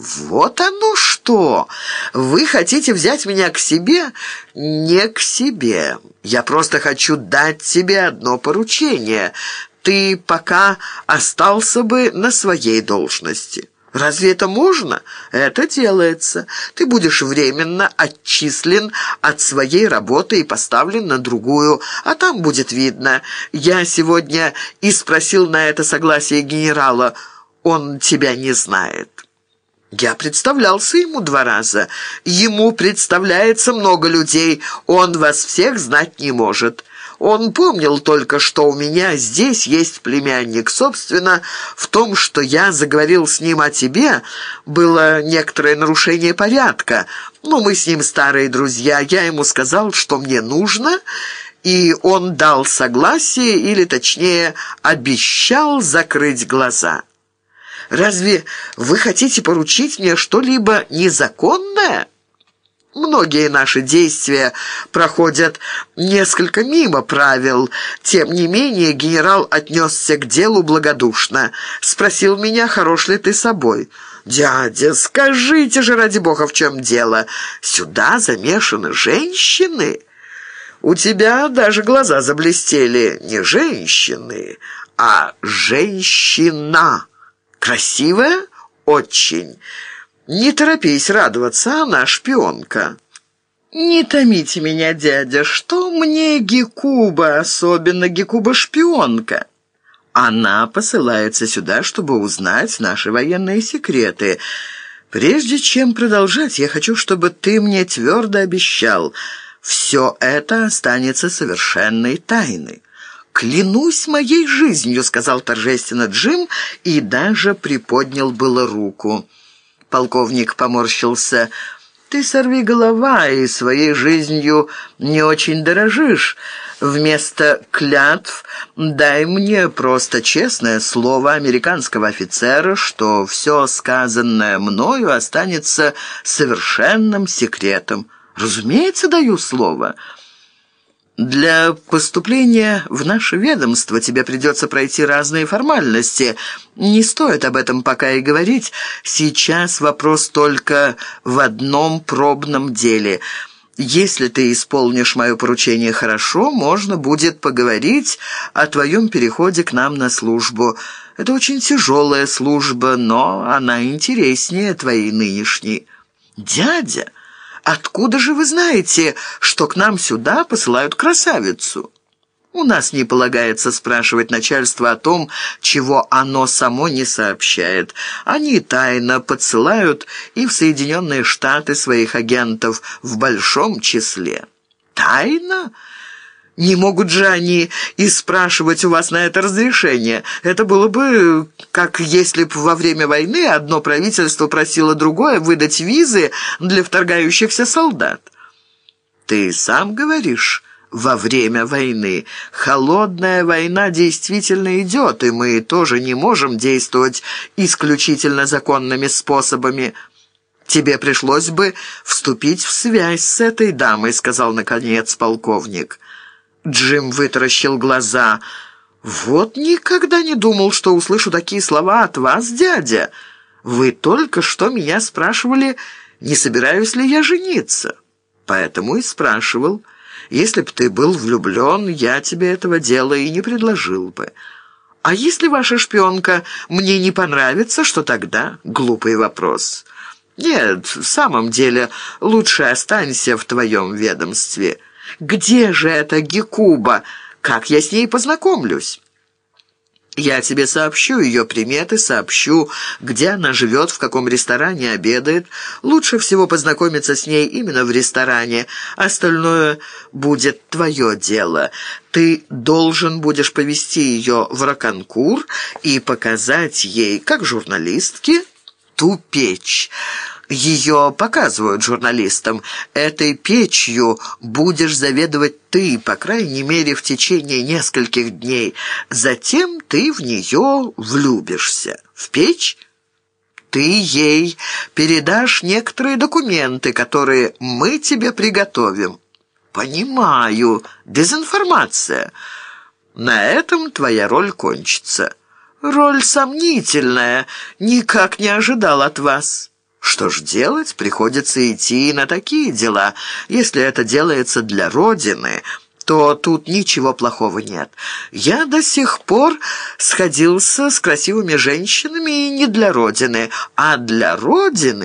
«Вот оно что! Вы хотите взять меня к себе?» «Не к себе. Я просто хочу дать тебе одно поручение. Ты пока остался бы на своей должности». «Разве это можно?» «Это делается. Ты будешь временно отчислен от своей работы и поставлен на другую, а там будет видно. Я сегодня и спросил на это согласие генерала. Он тебя не знает». Я представлялся ему два раза. Ему представляется много людей, он вас всех знать не может. Он помнил только, что у меня здесь есть племянник. Собственно, в том, что я заговорил с ним о тебе, было некоторое нарушение порядка. Но мы с ним старые друзья. Я ему сказал, что мне нужно, и он дал согласие, или, точнее, обещал закрыть глаза». Разве вы хотите поручить мне что-либо незаконное?» Многие наши действия проходят несколько мимо правил. Тем не менее, генерал отнесся к делу благодушно. Спросил меня, хорош ли ты собой. «Дядя, скажите же, ради бога, в чем дело? Сюда замешаны женщины?» «У тебя даже глаза заблестели. Не женщины, а женщина». Красивая? Очень. Не торопись радоваться, она шпионка. «Не томите меня, дядя, что мне Гекуба, особенно Гекуба-шпионка?» Она посылается сюда, чтобы узнать наши военные секреты. Прежде чем продолжать, я хочу, чтобы ты мне твердо обещал, все это останется совершенной тайной. «Клянусь моей жизнью», — сказал торжественно Джим и даже приподнял было руку. Полковник поморщился. «Ты сорви голова и своей жизнью не очень дорожишь. Вместо клятв дай мне просто честное слово американского офицера, что все сказанное мною останется совершенным секретом. Разумеется, даю слово». Для поступления в наше ведомство тебе придется пройти разные формальности. Не стоит об этом пока и говорить. Сейчас вопрос только в одном пробном деле. Если ты исполнишь мое поручение хорошо, можно будет поговорить о твоем переходе к нам на службу. Это очень тяжелая служба, но она интереснее твоей нынешней. Дядя... Откуда же вы знаете, что к нам сюда посылают красавицу? У нас не полагается спрашивать начальство о том, чего оно само не сообщает. Они тайно подсылают и в Соединенные Штаты своих агентов в большом числе. Тайно? Не могут же они и спрашивать у вас на это разрешение. Это было бы, как если бы во время войны одно правительство просило другое выдать визы для вторгающихся солдат. Ты сам говоришь во время войны. Холодная война действительно идет, и мы тоже не можем действовать исключительно законными способами. Тебе пришлось бы вступить в связь с этой дамой, сказал наконец полковник. Джим вытаращил глаза. «Вот никогда не думал, что услышу такие слова от вас, дядя. Вы только что меня спрашивали, не собираюсь ли я жениться. Поэтому и спрашивал. Если б ты был влюблен, я тебе этого дела и не предложил бы. А если ваша шпионка мне не понравится, что тогда? Глупый вопрос. Нет, в самом деле, лучше останься в твоем ведомстве». Где же эта Гекуба? Как я с ней познакомлюсь?» «Я тебе сообщу ее приметы, сообщу, где она живет, в каком ресторане обедает. Лучше всего познакомиться с ней именно в ресторане. Остальное будет твое дело. Ты должен будешь повести ее в Раканкур и показать ей, как журналистке, ту печь». Ее показывают журналистам. Этой печью будешь заведовать ты, по крайней мере, в течение нескольких дней. Затем ты в нее влюбишься. В печь ты ей передашь некоторые документы, которые мы тебе приготовим. Понимаю, дезинформация. На этом твоя роль кончится. Роль сомнительная, никак не ожидал от вас». Что ж делать? Приходится идти на такие дела. Если это делается для Родины, то тут ничего плохого нет. Я до сих пор сходился с красивыми женщинами и не для Родины, а для Родины